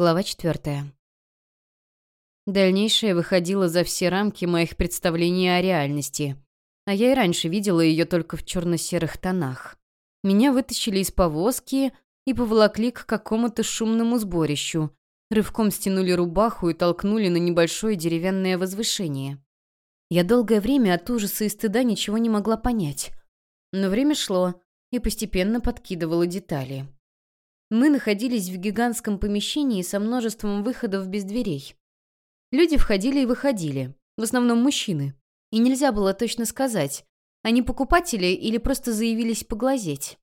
Глава четвертая. Дальнейшее выходило за все рамки моих представлений о реальности. А я и раньше видела ее только в черно-серых тонах. Меня вытащили из повозки и поволокли к какому-то шумному сборищу. Рывком стянули рубаху и толкнули на небольшое деревянное возвышение. Я долгое время от ужаса и стыда ничего не могла понять. Но время шло и постепенно подкидывало детали. Мы находились в гигантском помещении со множеством выходов без дверей. Люди входили и выходили, в основном мужчины. И нельзя было точно сказать, они покупатели или просто заявились поглазеть.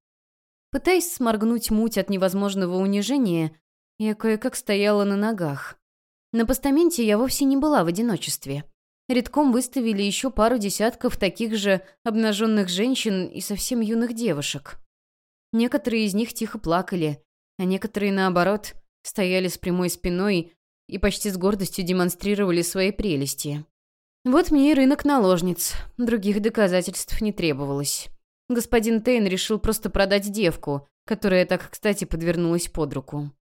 Пытаясь сморгнуть муть от невозможного унижения, я кое-как стояла на ногах. На постаменте я вовсе не была в одиночестве. Редком выставили еще пару десятков таких же обнаженных женщин и совсем юных девушек. Некоторые из них тихо плакали, а некоторые, наоборот, стояли с прямой спиной и почти с гордостью демонстрировали свои прелести. Вот мне и рынок наложниц, других доказательств не требовалось. Господин Тейн решил просто продать девку, которая так, кстати, подвернулась под руку.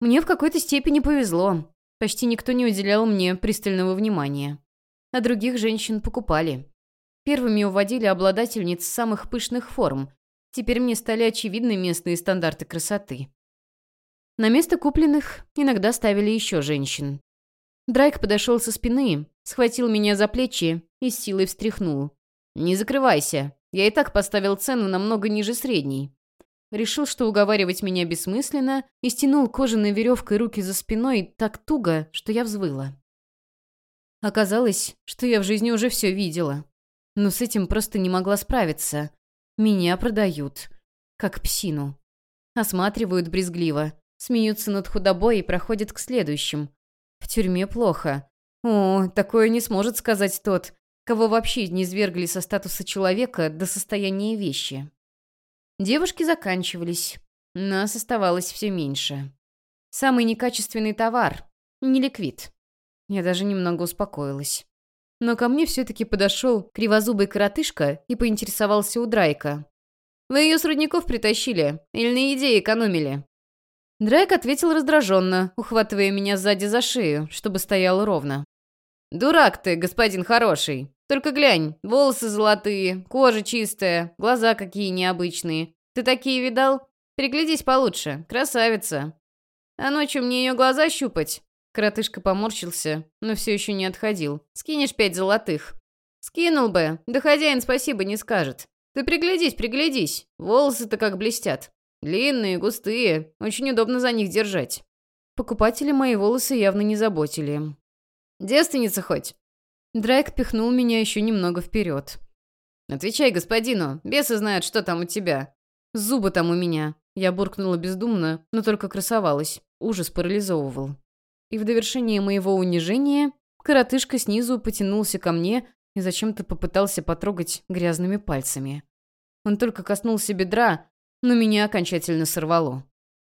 Мне в какой-то степени повезло. Почти никто не уделял мне пристального внимания. А других женщин покупали. Первыми уводили обладательниц самых пышных форм. Теперь мне стали очевидны местные стандарты красоты. На место купленных иногда ставили еще женщин. Драйк подошел со спины, схватил меня за плечи и с силой встряхнул. «Не закрывайся. Я и так поставил цену намного ниже средней». Решил, что уговаривать меня бессмысленно, и стянул кожаной веревкой руки за спиной так туго, что я взвыла. Оказалось, что я в жизни уже все видела. Но с этим просто не могла справиться. Меня продают. Как псину. Осматривают брезгливо. Смеются над худобой и проходят к следующим. В тюрьме плохо. О, такое не сможет сказать тот, кого вообще не свергли со статуса человека до состояния вещи. Девушки заканчивались. Нас оставалось все меньше. Самый некачественный товар. Не ликвид. Я даже немного успокоилась. Но ко мне все-таки подошел кривозубый коротышка и поинтересовался у Драйка. «Вы ее с рудников притащили? Или на еде экономили?» Драйк ответил раздраженно, ухватывая меня сзади за шею, чтобы стоял ровно. «Дурак ты, господин хороший. Только глянь, волосы золотые, кожа чистая, глаза какие необычные. Ты такие видал? Приглядись получше, красавица. А ночью мне ее глаза щупать?» Коротышка поморщился, но все еще не отходил. «Скинешь пять золотых». «Скинул бы, да хозяин спасибо не скажет. Ты приглядись, приглядись, волосы-то как блестят». Длинные, густые, очень удобно за них держать. Покупатели мои волосы явно не заботили. «Девственница хоть?» Драйк пихнул меня еще немного вперед. «Отвечай господину, бесы знают, что там у тебя». «Зубы там у меня». Я буркнула бездумно, но только красовалась. Ужас парализовывал. И в довершение моего унижения коротышка снизу потянулся ко мне и зачем-то попытался потрогать грязными пальцами. Он только коснулся бедра, но меня окончательно сорвало.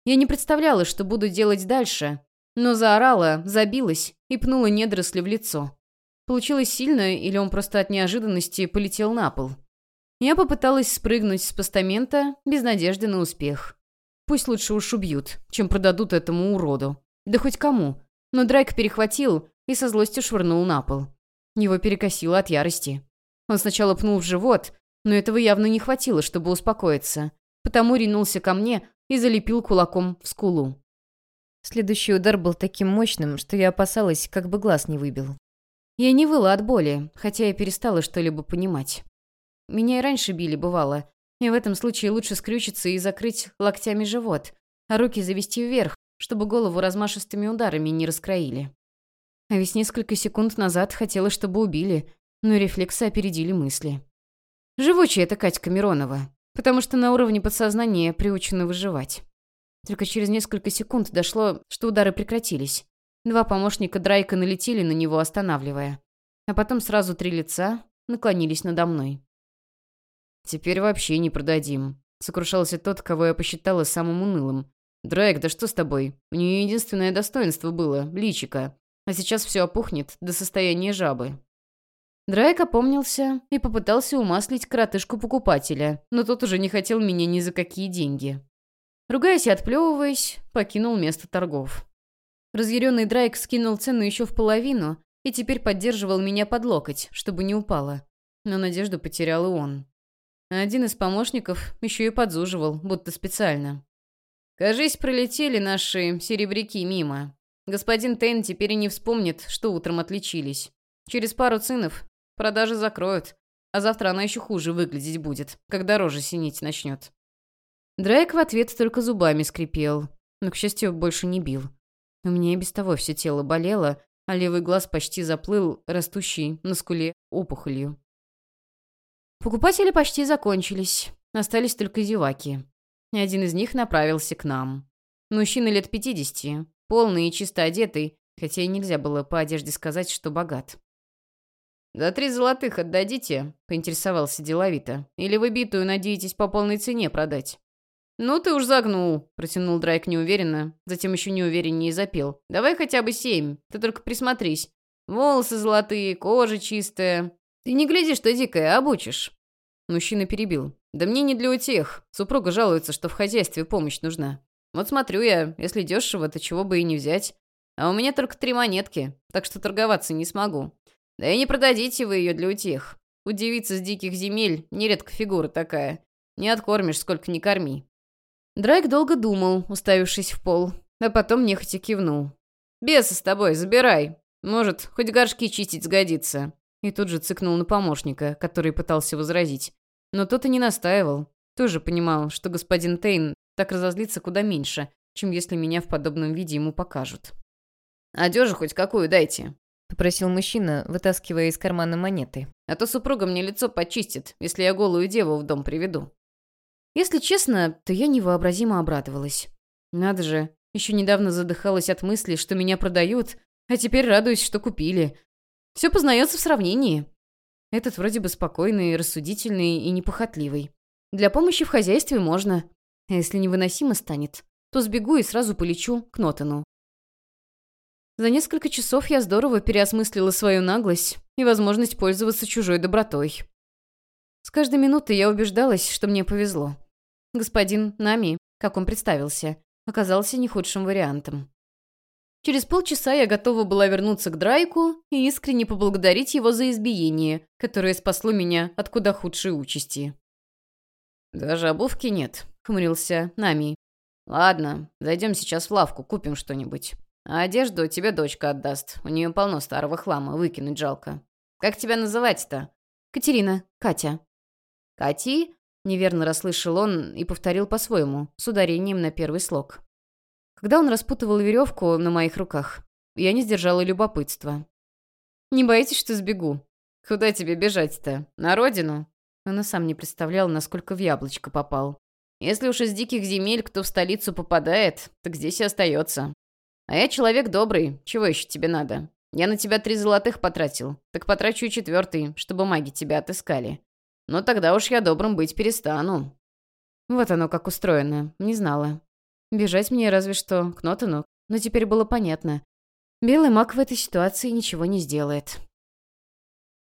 Я не представляла, что буду делать дальше, но заорала, забилась и пнула недоросли в лицо. Получилось сильно, или он просто от неожиданности полетел на пол. Я попыталась спрыгнуть с постамента без надежды на успех. Пусть лучше уж убьют, чем продадут этому уроду. Да хоть кому. Но Драйк перехватил и со злостью швырнул на пол. Его перекосило от ярости. Он сначала пнул в живот, но этого явно не хватило, чтобы успокоиться потому ринулся ко мне и залепил кулаком в скулу. Следующий удар был таким мощным, что я опасалась, как бы глаз не выбил. Я не выла от боли, хотя я перестала что-либо понимать. Меня и раньше били, бывало, и в этом случае лучше скрючиться и закрыть локтями живот, а руки завести вверх, чтобы голову размашистыми ударами не раскроили. А ведь несколько секунд назад хотела, чтобы убили, но рефлексы опередили мысли. Живучая эта Катька Миронова потому что на уровне подсознания приучены выживать. Только через несколько секунд дошло, что удары прекратились. Два помощника Драйка налетели на него, останавливая. А потом сразу три лица наклонились надо мной. «Теперь вообще не продадим», — сокрушался тот, кого я посчитала самым унылым. «Драйк, да что с тобой? У нее единственное достоинство было — личика. А сейчас все опухнет до состояния жабы. Драйк опомнился и попытался умаслить коротышку-покупателя, но тот уже не хотел меня ни за какие деньги. Ругаясь и отплевываясь, покинул место торгов. Разъяренный Драйк скинул цену еще в половину и теперь поддерживал меня под локоть, чтобы не упала. Но надежду потерял и он. один из помощников еще и подзуживал, будто специально. «Кажись, пролетели наши серебряки мимо. Господин Тейн теперь и не вспомнит, что утром отличились. Через пару цинов продажи закроют, а завтра она еще хуже выглядеть будет, когда рожа синить начнет». Драйк в ответ только зубами скрипел, но, к счастью, больше не бил. У меня и без того все тело болело, а левый глаз почти заплыл, растущий на скуле опухолью. Покупатели почти закончились, остались только зеваки. Один из них направился к нам. Мужчина лет пятидесяти, полный и чисто одетый, хотя и нельзя было по одежде сказать, что богат. «За три золотых отдадите?» — поинтересовался деловито. «Или вы битую надеетесь по полной цене продать?» «Ну ты уж загнул», — протянул Драйк неуверенно, затем еще неувереннее запел. «Давай хотя бы семь, ты только присмотрись. Волосы золотые, кожа чистая. Ты не гляди, что дикая, обучишь». Мужчина перебил. «Да мне не для утех. Супруга жалуется, что в хозяйстве помощь нужна. Вот смотрю я, если дешево, то чего бы и не взять. А у меня только три монетки, так что торговаться не смогу. Да и не продадите вы ее для утех. У девицы с диких земель нередко фигура такая. Не откормишь, сколько не корми». Драйк долго думал, уставившись в пол, а потом нехотя кивнул. «Беса с тобой, забирай. Может, хоть горшки чистить сгодится». И тут же цыкнул на помощника, который пытался возразить. Но тот и не настаивал. Тоже понимал, что господин Тейн так разозлится куда меньше, чем если меня в подобном виде ему покажут. «Одежу хоть какую дайте», — попросил мужчина, вытаскивая из кармана монеты. «А то супруга мне лицо почистит, если я голую деву в дом приведу». Если честно, то я невообразимо обрадовалась. Надо же, еще недавно задыхалась от мысли, что меня продают, а теперь радуюсь, что купили. Все познается в сравнении. Этот вроде бы спокойный, рассудительный и непохотливый. Для помощи в хозяйстве можно. А если невыносимо станет, то сбегу и сразу полечу к Нотану. За несколько часов я здорово переосмыслила свою наглость и возможность пользоваться чужой добротой. С каждой минутой я убеждалась, что мне повезло. Господин Нами, как он представился, оказался не худшим вариантом. Через полчаса я готова была вернуться к Драйку и искренне поблагодарить его за избиение, которое спасло меня от куда худшей участи. «Даже обувки нет», — хмурился Нами. «Ладно, зайдем сейчас в лавку, купим что-нибудь. А одежду тебе дочка отдаст. У нее полно старого хлама, выкинуть жалко. Как тебя называть-то?» «Катерина. Катя». «Кати?» Неверно расслышал он и повторил по-своему, с ударением на первый слог. Когда он распутывал веревку на моих руках, я не сдержала любопытства. «Не боитесь, что сбегу?» «Куда тебе бежать-то? На родину?» Он и сам не представлял, насколько в яблочко попал. «Если уж из диких земель кто в столицу попадает, так здесь и остается. А я человек добрый, чего еще тебе надо? Я на тебя три золотых потратил, так потрачу и четвертый, чтобы маги тебя отыскали. Но тогда уж я добрым быть перестану». Вот оно как устроено, не знала. Бежать мне разве что к Нотану, но теперь было понятно. Белый маг в этой ситуации ничего не сделает.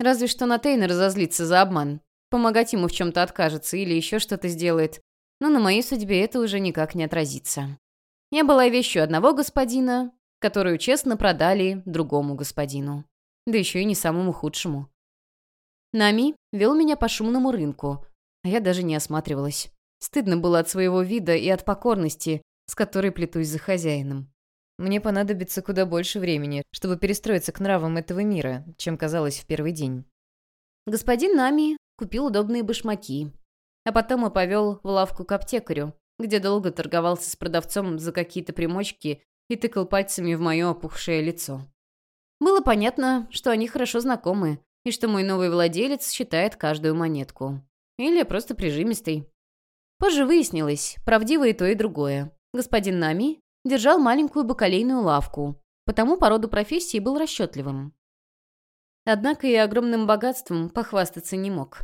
Разве что на Тейна разозлится за обман. Помогать ему в чем-то откажется или еще что-то сделает. Но на моей судьбе это уже никак не отразится. Я была вещью одного господина, которую честно продали другому господину. Да еще и не самому худшему. Нами вел меня по шумному рынку, а я даже не осматривалась. Стыдно было от своего вида и от покорности, с которой плетусь за хозяином. Мне понадобится куда больше времени, чтобы перестроиться к нравам этого мира, чем казалось в первый день. Господин Нами купил удобные башмаки, а потом и повел в лавку к аптекарю, где долго торговался с продавцом за какие-то примочки и тыкал пальцами в мое опухшее лицо. Было понятно, что они хорошо знакомы, и что мой новый владелец считает каждую монетку. Или просто прижимистый. Позже выяснилось, правдиво и то, и другое. Господин Нами держал маленькую бакалейную лавку, потому по роду профессии был расчетливым. Однако и огромным богатством похвастаться не мог.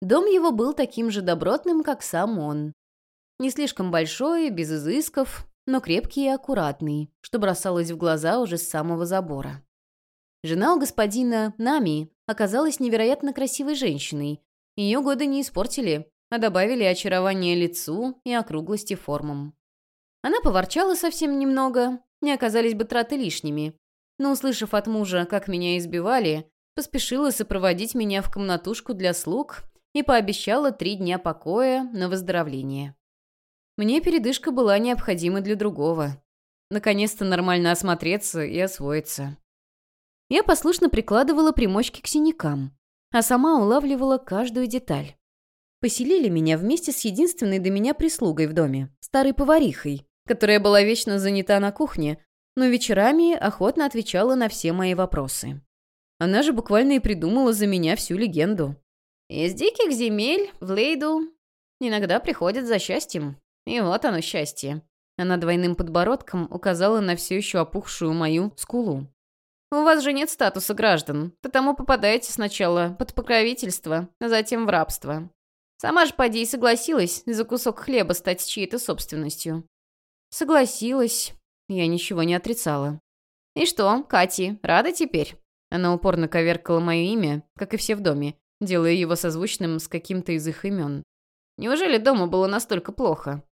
Дом его был таким же добротным, как сам он. Не слишком большой, без изысков, но крепкий и аккуратный, что бросалось в глаза уже с самого забора. Жена у господина Нами оказалась невероятно красивой женщиной. Ее годы не испортили, а добавили очарование лицу и округлости формам. Она поворчала совсем немного, не оказались бы траты лишними. Но, услышав от мужа, как меня избивали, поспешила сопроводить меня в комнатушку для слуг и пообещала три дня покоя на выздоровление. Мне передышка была необходима для другого. Наконец-то нормально осмотреться и освоиться. Я послушно прикладывала примочки к синякам, а сама улавливала каждую деталь. Поселили меня вместе с единственной до меня прислугой в доме, старой поварихой, которая была вечно занята на кухне, но вечерами охотно отвечала на все мои вопросы. Она же буквально и придумала за меня всю легенду. Из диких земель в Лейду иногда приходят за счастьем. И вот оно счастье. Она двойным подбородком указала на все еще опухшую мою скулу. «У вас же нет статуса граждан, потому попадаете сначала под покровительство, а затем в рабство. Сама же поди и согласилась за кусок хлеба стать чьей-то собственностью». «Согласилась». Я ничего не отрицала. «И что, Кати, рада теперь?» Она упорно коверкала мое имя, как и все в доме, делая его созвучным с каким-то из их имен. «Неужели дома было настолько плохо?»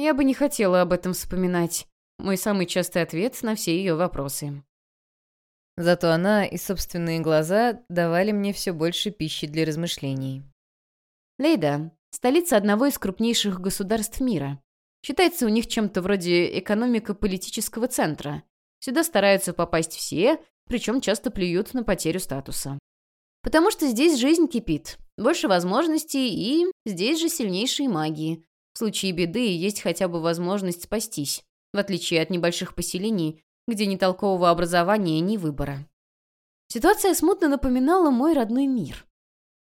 Я бы не хотела об этом вспоминать. Мой самый частый ответ на все ее вопросы. Зато она и собственные глаза давали мне все больше пищи для размышлений. Лейда — столица одного из крупнейших государств мира. Считается у них чем-то вроде экономико-политического центра. Сюда стараются попасть все, причем часто плюют на потерю статуса. Потому что здесь жизнь кипит, больше возможностей и здесь же сильнейшие магии, в случае беды есть хотя бы возможность спастись, в отличие от небольших поселений, где ни толкового образования, ни выбора. Ситуация смутно напоминала мой родной мир.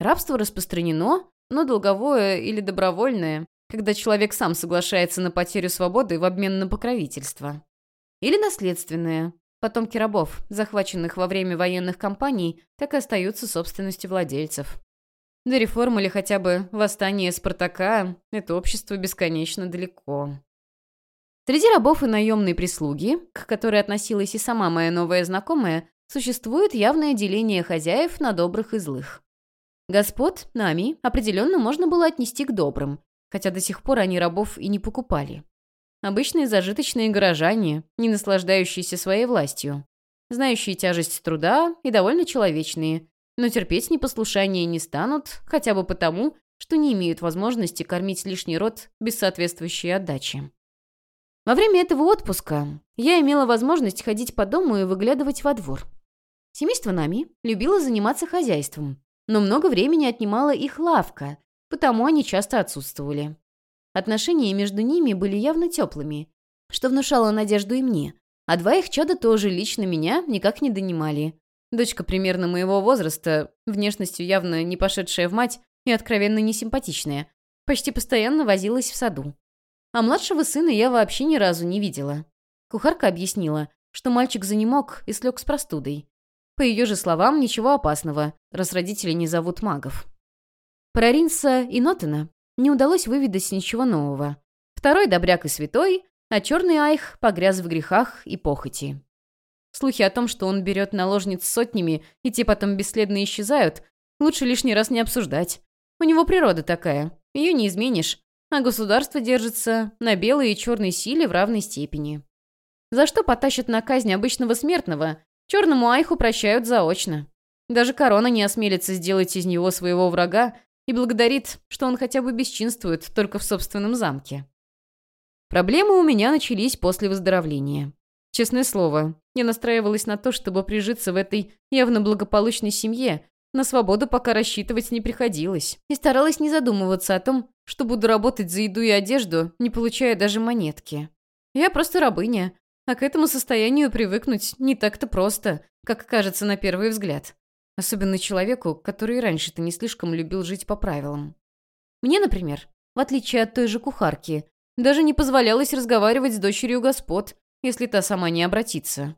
Рабство распространено, но долговое или добровольное, когда человек сам соглашается на потерю свободы в обмен на покровительство. Или наследственное. Потомки рабов, захваченных во время военных кампаний, так и остаются собственностью владельцев. До реформ или хотя бы восстания Спартака это общество бесконечно далеко. Среди рабов и наемной прислуги, к которой относилась и сама моя новая знакомая, существует явное деление хозяев на добрых и злых. Господ, нами, определенно можно было отнести к добрым, хотя до сих пор они рабов и не покупали. Обычные зажиточные горожане, не наслаждающиеся своей властью, знающие тяжесть труда и довольно человечные, но терпеть непослушание не станут, хотя бы потому, что не имеют возможности кормить лишний род без соответствующей отдачи. Во время этого отпуска я имела возможность ходить по дому и выглядывать во двор. Семейство Нами любило заниматься хозяйством, но много времени отнимала их лавка, потому они часто отсутствовали. Отношения между ними были явно теплыми, что внушало надежду и мне, а два их чада тоже лично меня никак не донимали. Дочка примерно моего возраста, внешностью явно не пошедшая в мать и откровенно несимпатичная, почти постоянно возилась в саду. А младшего сына я вообще ни разу не видела. Кухарка объяснила, что мальчик занемог и слег с простудой. По ее же словам, ничего опасного, раз родители не зовут магов. Про Ринса и Нотена не удалось выведать ничего нового. Второй добряк и святой, а черный айх погряз в грехах и похоти. Слухи о том, что он берет наложниц сотнями, и те потом бесследно исчезают, лучше лишний раз не обсуждать. У него природа такая, ее не изменишь, а государство держится на белой и черной силе в равной степени. За что потащат на казнь обычного смертного, черному айху прощают заочно. Даже корона не осмелится сделать из него своего врага и благодарит, что он хотя бы бесчинствует только в собственном замке. Проблемы у меня начались после выздоровления. Честное слово, я настраивалась на то, чтобы прижиться в этой явно благополучной семье, на свободу пока рассчитывать не приходилось. И старалась не задумываться о том, что буду работать за еду и одежду, не получая даже монетки. Я просто рабыня, а к этому состоянию привыкнуть не так-то просто, как кажется на первый взгляд. Особенно человеку, который раньше-то не слишком любил жить по правилам. Мне, например, в отличие от той же кухарки, даже не позволялось разговаривать с дочерью господ, если та сама не обратится.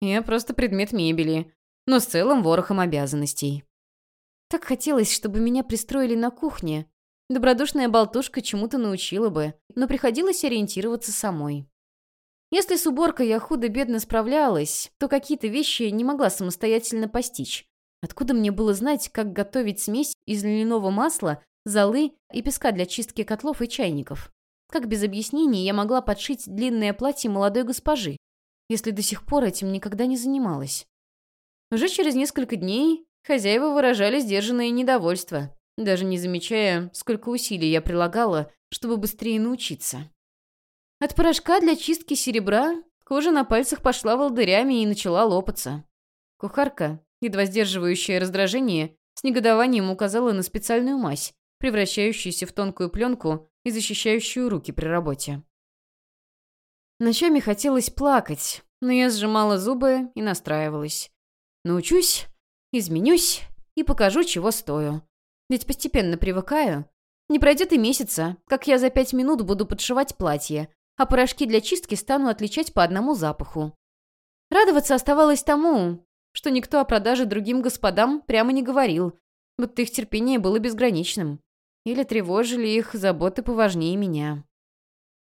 Я просто предмет мебели, но с целым ворохом обязанностей. Так хотелось, чтобы меня пристроили на кухне. Добродушная болтушка чему-то научила бы, но приходилось ориентироваться самой. Если с уборкой я худо-бедно справлялась, то какие-то вещи не могла самостоятельно постичь. Откуда мне было знать, как готовить смесь из льняного масла, золы и песка для чистки котлов и чайников? Как без объяснений я могла подшить длинное платье молодой госпожи? если до сих пор этим никогда не занималась? Уже через несколько дней хозяева выражали сдержанное недовольство, даже не замечая, сколько усилий я прилагала, чтобы быстрее научиться. От порошка для чистки серебра кожа на пальцах пошла волдырями и начала лопаться. Кухарка, едва сдерживающая раздражение, с негодованием указала на специальную мазь, превращающуюся в тонкую пленку и защищающую руки при работе. Ночами хотелось плакать, но я сжимала зубы и настраивалась. Научусь, изменюсь и покажу, чего стою. Ведь постепенно привыкаю. Не пройдет и месяца, как я за пять минут буду подшивать платье, а порошки для чистки стану отличать по одному запаху. Радоваться оставалось тому, что никто о продаже другим господам прямо не говорил, будто их терпение было безграничным. Или тревожили их заботы поважнее меня.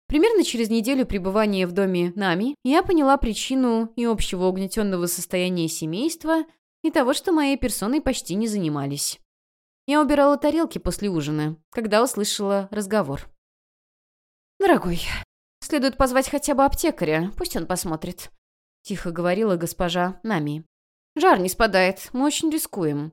Примерно через неделю пребывания в доме Нами я поняла причину и общего угнетенного состояния семейства, и того, что моей персоной почти не занимались. Я убирала тарелки после ужина, когда услышала разговор. «Дорогой, следует позвать хотя бы аптекаря, пусть он посмотрит», — тихо говорила госпожа Нами. «Жар не спадает, мы очень рискуем».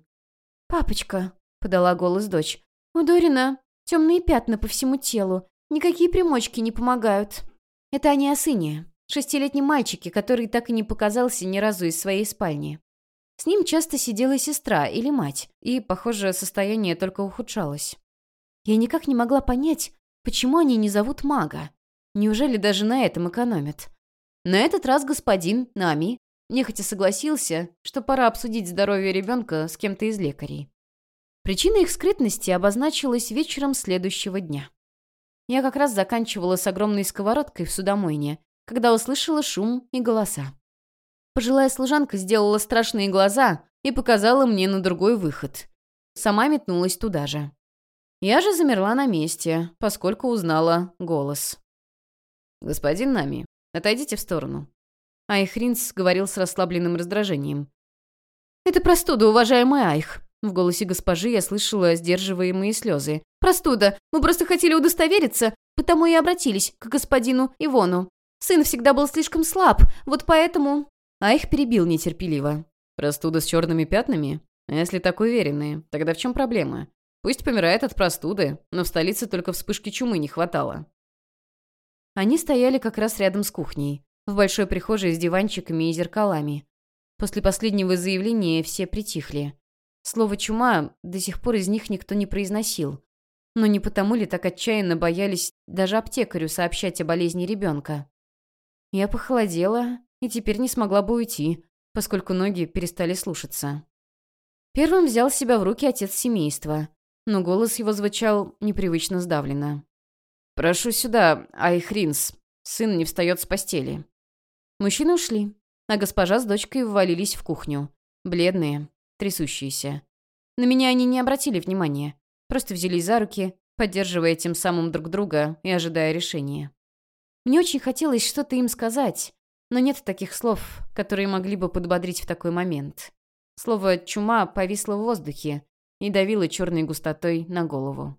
«Папочка», — подала голос дочь, — «у Дорина темные пятна по всему телу, никакие примочки не помогают». Это они о сыне, шестилетнем мальчике, который так и не показался ни разу из своей спальни. С ним часто сидела сестра или мать, и, похоже, состояние только ухудшалось. Я никак не могла понять, почему они не зовут мага. Неужели даже на этом экономят? На этот раз господин Нами нехотя согласился, что пора обсудить здоровье ребенка с кем-то из лекарей. Причина их скрытности обозначилась вечером следующего дня. Я как раз заканчивала с огромной сковородкой в судомойне, когда услышала шум и голоса. Пожилая служанка сделала страшные глаза и показала мне на другой выход. Сама метнулась туда же. Я же замерла на месте, поскольку узнала голос. «Господин Нами, отойдите в сторону». Айхринс говорил с расслабленным раздражением. «Это простуда, уважаемый Айх». В голосе госпожи я слышала сдерживаемые слезы. «Простуда. Мы просто хотели удостовериться, потому и обратились к господину Ивону. Сын всегда был слишком слаб, вот поэтому...» А их перебил нетерпеливо. «Простуда с черными пятнами? Если так уверены, тогда в чем проблема? Пусть помирает от простуды, но в столице только вспышки чумы не хватало». Они стояли как раз рядом с кухней, в большой прихожей с диванчиками и зеркалами. После последнего заявления все притихли. Слово «чума» до сих пор из них никто не произносил. Но не потому ли так отчаянно боялись даже аптекарю сообщать о болезни ребенка? Я похолодела и теперь не смогла бы уйти, поскольку ноги перестали слушаться. Первым взял себя в руки отец семейства, но голос его звучал непривычно сдавленно. «Прошу сюда, Айхринс. Сын не встает с постели». Мужчины ушли, а госпожа с дочкой ввалились в кухню. Бледные, трясущиеся. На меня они не обратили внимания, просто взялись за руки, поддерживая тем самым друг друга и ожидая решения. Мне очень хотелось что-то им сказать, но нет таких слов, которые могли бы подбодрить в такой момент. Слово «чума» повисло в воздухе и давило черной густотой на голову.